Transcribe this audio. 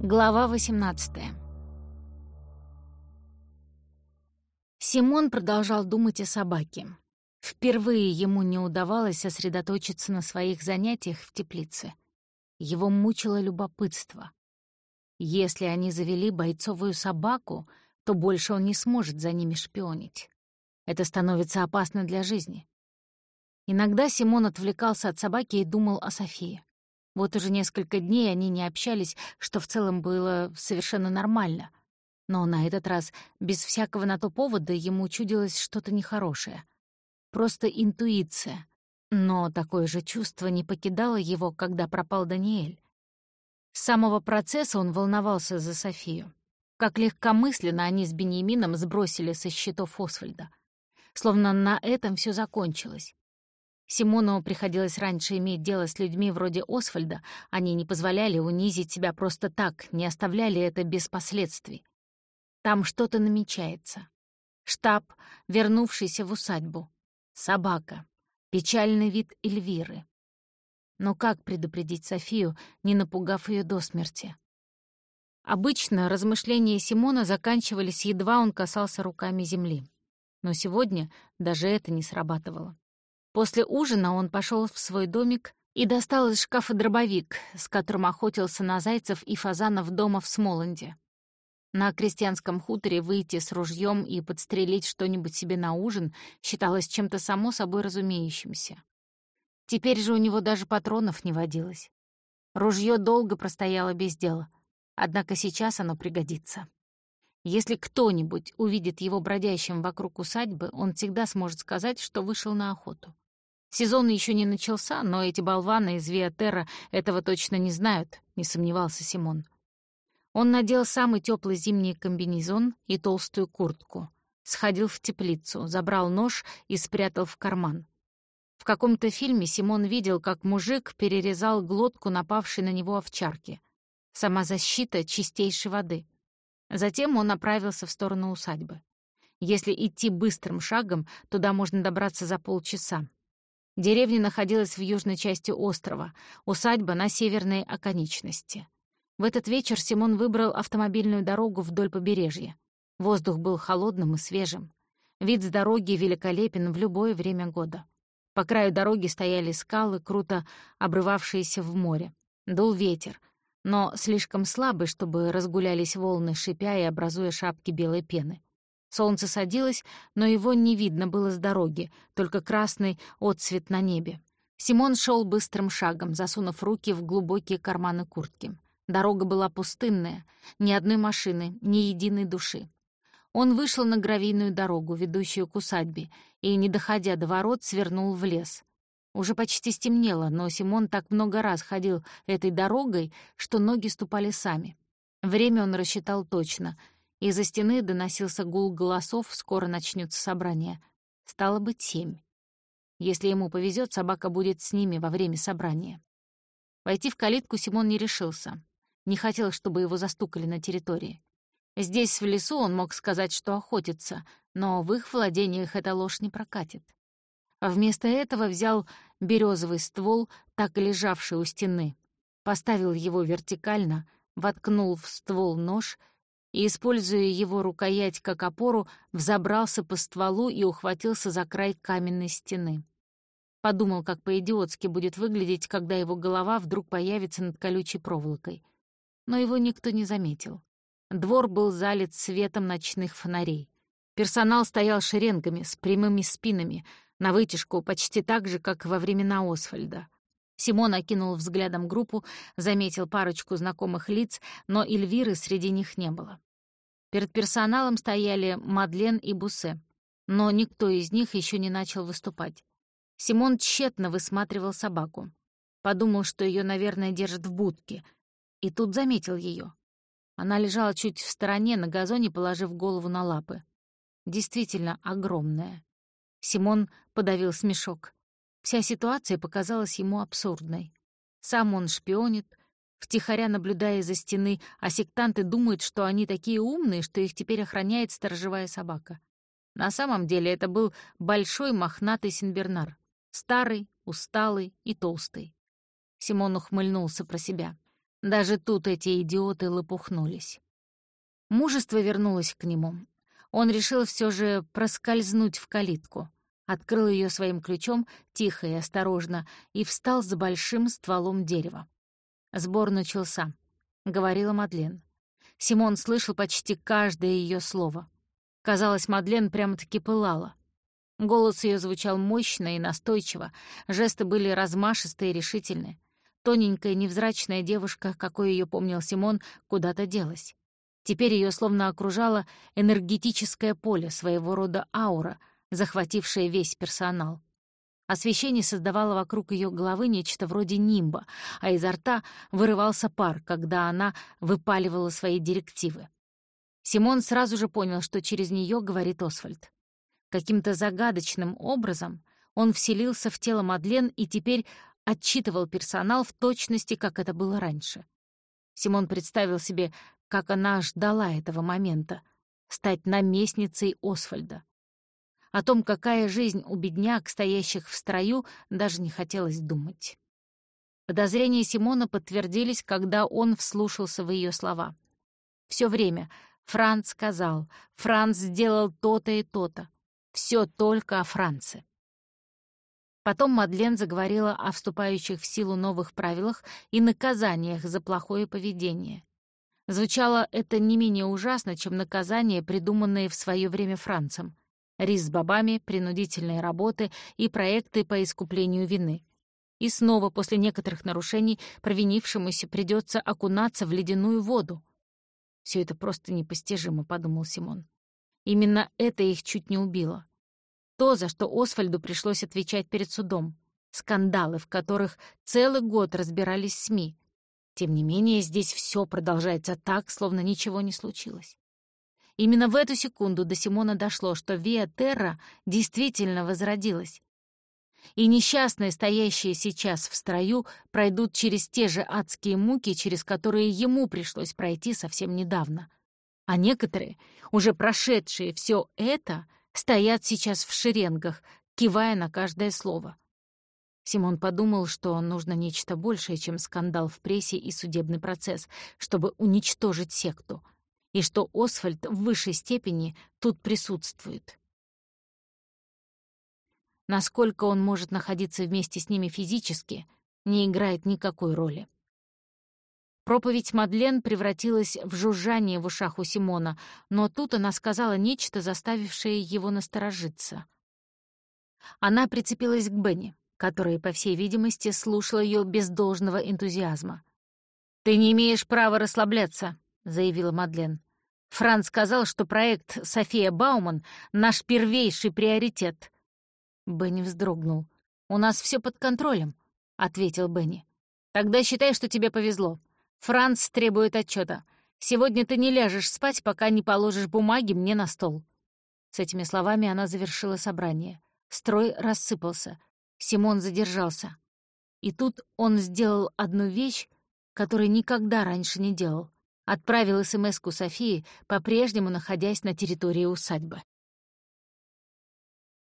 Глава 18 Симон продолжал думать о собаке. Впервые ему не удавалось сосредоточиться на своих занятиях в теплице. Его мучило любопытство. Если они завели бойцовую собаку, то больше он не сможет за ними шпионить. Это становится опасно для жизни. Иногда Симон отвлекался от собаки и думал о Софии. Вот уже несколько дней они не общались, что в целом было совершенно нормально. Но на этот раз, без всякого на то повода, ему чудилось что-то нехорошее. Просто интуиция. Но такое же чувство не покидало его, когда пропал Даниэль. С самого процесса он волновался за Софию. Как легкомысленно они с Беньямином сбросили со счетов Освальда. Словно на этом все закончилось. Симону приходилось раньше иметь дело с людьми вроде Освальда. Они не позволяли унизить себя просто так, не оставляли это без последствий. Там что-то намечается. Штаб, вернувшийся в усадьбу. Собака. Печальный вид Эльвиры. Но как предупредить Софию, не напугав ее до смерти? Обычно размышления Симона заканчивались, едва он касался руками земли. Но сегодня даже это не срабатывало. После ужина он пошел в свой домик и достал из шкафа дробовик, с которым охотился на зайцев и фазанов дома в Смоланде. На крестьянском хуторе выйти с ружьем и подстрелить что-нибудь себе на ужин считалось чем-то само собой разумеющимся. Теперь же у него даже патронов не водилось. Ружье долго простояло без дела, однако сейчас оно пригодится. Если кто-нибудь увидит его бродящим вокруг усадьбы, он всегда сможет сказать, что вышел на охоту. Сезон еще не начался, но эти болваны из Виатерра этого точно не знают, не сомневался Симон. Он надел самый теплый зимний комбинезон и толстую куртку. Сходил в теплицу, забрал нож и спрятал в карман. В каком-то фильме Симон видел, как мужик перерезал глотку напавшей на него овчарки. Сама защита чистейшей воды. Затем он направился в сторону усадьбы. Если идти быстрым шагом, туда можно добраться за полчаса. Деревня находилась в южной части острова, усадьба на северной оконечности. В этот вечер Симон выбрал автомобильную дорогу вдоль побережья. Воздух был холодным и свежим. Вид с дороги великолепен в любое время года. По краю дороги стояли скалы, круто обрывавшиеся в море. Дул ветер, но слишком слабый, чтобы разгулялись волны, шипя и образуя шапки белой пены. Солнце садилось, но его не видно было с дороги, только красный отцвет на небе. Симон шел быстрым шагом, засунув руки в глубокие карманы куртки. Дорога была пустынная, ни одной машины, ни единой души. Он вышел на гравийную дорогу, ведущую к усадьбе, и, не доходя до ворот, свернул в лес. Уже почти стемнело, но Симон так много раз ходил этой дорогой, что ноги ступали сами. Время он рассчитал точно — из-за стены доносился гул голосов, скоро начнется собрание. Стало быть, семь. Если ему повезет, собака будет с ними во время собрания. Войти в калитку Симон не решился. Не хотел, чтобы его застукали на территории. Здесь, в лесу, он мог сказать, что охотится, но в их владениях эта ложь не прокатит. Вместо этого взял березовый ствол, так лежавший у стены, поставил его вертикально, воткнул в ствол нож — и, используя его рукоять как опору, взобрался по стволу и ухватился за край каменной стены. Подумал, как по-идиотски будет выглядеть, когда его голова вдруг появится над колючей проволокой. Но его никто не заметил. Двор был залит светом ночных фонарей. Персонал стоял шеренгами, с прямыми спинами, на вытяжку, почти так же, как во времена Освальда. Симон окинул взглядом группу, заметил парочку знакомых лиц, но Эльвиры среди них не было. Перед персоналом стояли Мадлен и Бусе, но никто из них еще не начал выступать. Симон тщетно высматривал собаку. Подумал, что ее, наверное, держат в будке. И тут заметил ее. Она лежала чуть в стороне на газоне, положив голову на лапы. Действительно огромная. Симон подавил смешок. Вся ситуация показалась ему абсурдной. Сам он шпионит, втихаря наблюдая за стены, а сектанты думают, что они такие умные, что их теперь охраняет сторожевая собака. На самом деле это был большой мохнатый синбернар. Старый, усталый и толстый. Симон ухмыльнулся про себя. Даже тут эти идиоты лопухнулись. Мужество вернулось к нему. Он решил все же проскользнуть в калитку. Открыл ее своим ключом, тихо и осторожно, и встал за большим стволом дерева. Сбор начался, — говорила Мадлен. Симон слышал почти каждое ее слово. Казалось, Мадлен прямо-таки пылала. Голос ее звучал мощно и настойчиво, жесты были размашистые и решительные. Тоненькая невзрачная девушка, какой ее помнил Симон, куда-то делась. Теперь ее словно окружало энергетическое поле, своего рода аура, захватившая весь персонал. Освещение создавало вокруг ее головы нечто вроде нимба, а изо рта вырывался пар, когда она выпаливала свои директивы. Симон сразу же понял, что через нее говорит Освальд. Каким-то загадочным образом он вселился в тело Мадлен и теперь отчитывал персонал в точности, как это было раньше. Симон представил себе, как она ждала этого момента — стать наместницей Освальда. О том, какая жизнь у бедняк, стоящих в строю, даже не хотелось думать. Подозрения Симона подтвердились, когда он вслушался в ее слова. Все время Франц сказал, Франц сделал то-то и то-то. Все только о Франце. Потом Мадлен заговорила о вступающих в силу новых правилах и наказаниях за плохое поведение. Звучало это не менее ужасно, чем наказания, придуманные в свое время Францем рис с бобами, принудительные работы и проекты по искуплению вины. И снова после некоторых нарушений провинившемуся придется окунаться в ледяную воду. Все это просто непостижимо, подумал Симон. Именно это их чуть не убило. То, за что Освальду пришлось отвечать перед судом. Скандалы, в которых целый год разбирались СМИ. Тем не менее, здесь все продолжается так, словно ничего не случилось. Именно в эту секунду до Симона дошло, что Виа Терра действительно возродилась. И несчастные, стоящие сейчас в строю, пройдут через те же адские муки, через которые ему пришлось пройти совсем недавно. А некоторые, уже прошедшие все это, стоят сейчас в шеренгах, кивая на каждое слово. Симон подумал, что нужно нечто большее, чем скандал в прессе и судебный процесс, чтобы уничтожить секту — и что Освальд в высшей степени тут присутствует. Насколько он может находиться вместе с ними физически, не играет никакой роли. Проповедь Мадлен превратилась в жужжание в ушах у Симона, но тут она сказала нечто, заставившее его насторожиться. Она прицепилась к Бенни, который, по всей видимости, слушал ее без должного энтузиазма. «Ты не имеешь права расслабляться», заявила Мадлен. «Франц сказал, что проект София Бауман — наш первейший приоритет». Бенни вздрогнул. «У нас все под контролем», — ответил Бенни. «Тогда считай, что тебе повезло. Франц требует отчета. Сегодня ты не ляжешь спать, пока не положишь бумаги мне на стол». С этими словами она завершила собрание. Строй рассыпался. Симон задержался. И тут он сделал одну вещь, которую никогда раньше не делал отправил СМС-ку Софии, по-прежнему находясь на территории усадьбы.